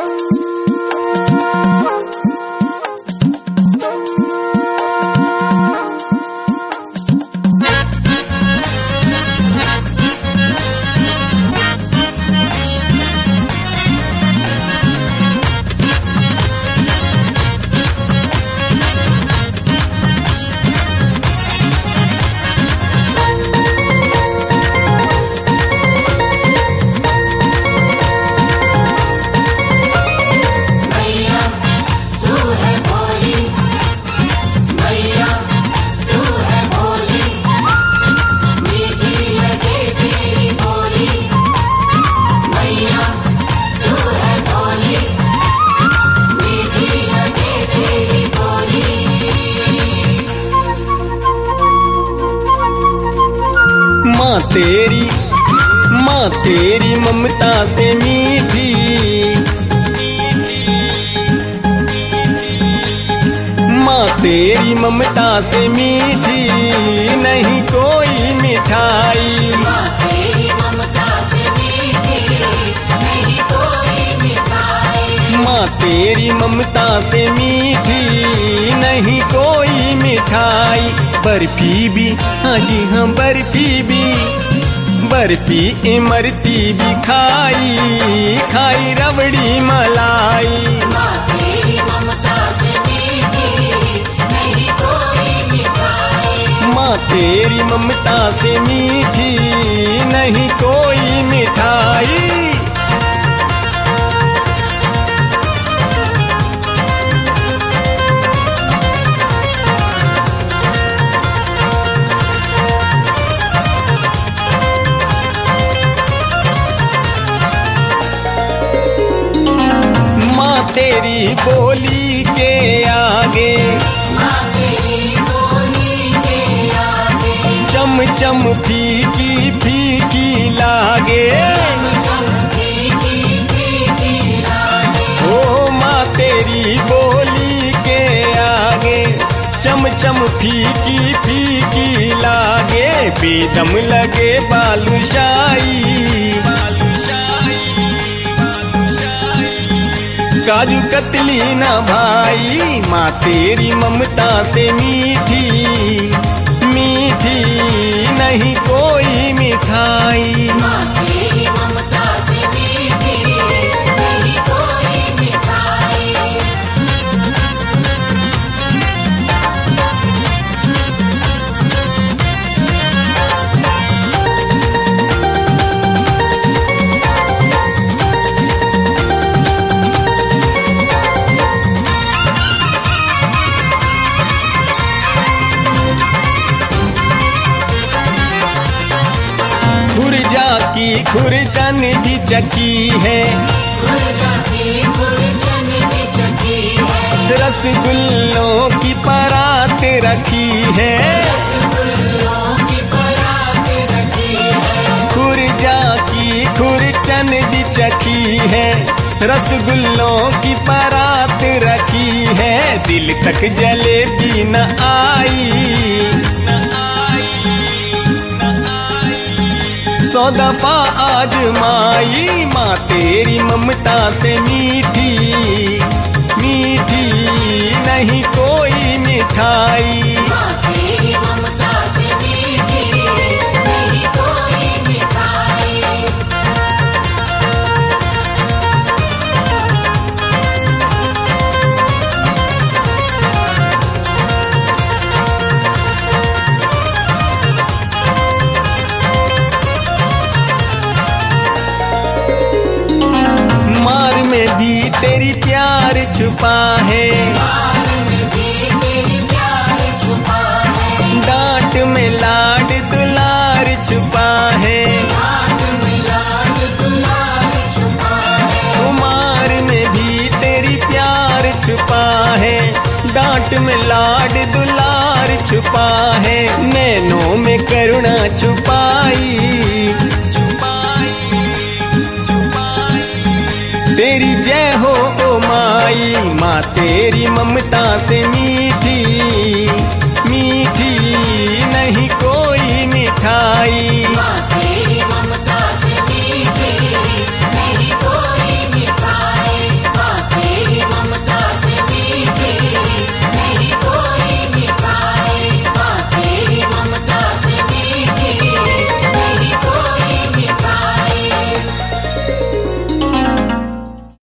माँ तेरी माँ तेरी ममता से मीठी। माँ तेरी ममता से मीठी नहीं कोई मिठाई। तेरी ममता से मीठी नहीं कोई मिठाई। माँ तेरी ममता से मीठी नहीं कोई मिठाई। बर्फ़ी भी हाँ जी हाँ बर्फ़ी भी। बर्फ़ी इमरती भी खाई खाई रबड़ी मलाई। माँ तेरी ममता से मीठी, नहीं कोई मिठाई। तेरी बोली के आगे। बोली चम चम फीकी फीकी लागे। ओ माँ तेरी बोली के आगे। चम चम फीकी फीकी लागे। बेदम लगे बालुशाही बालुशाही काजू कतली ना भाई माँ तेरी ममता से मीठी मीठी नहीं कोई मिठाई। की खुरचन भी चकी है। रसगुल्लों की परात रखी है। खुरजा की खुरचन भी चखी है। रसगुल्लों की परात रखी है। दिल तक जलेबी न आई। दफ़ा आज माई माँ तेरी ममता से मीठी। तेरी प्यार छुपा है। डांट में लाड दुलार छुपा है। कुमार में भी तेरी प्यार छुपा है। डांट में लाड दुलार छुपा है। नैनों में करुणा छुपाई। माई माँ तेरी ममता से मीठी मीठी नहीं कोई मिठाई।